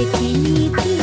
Які ніби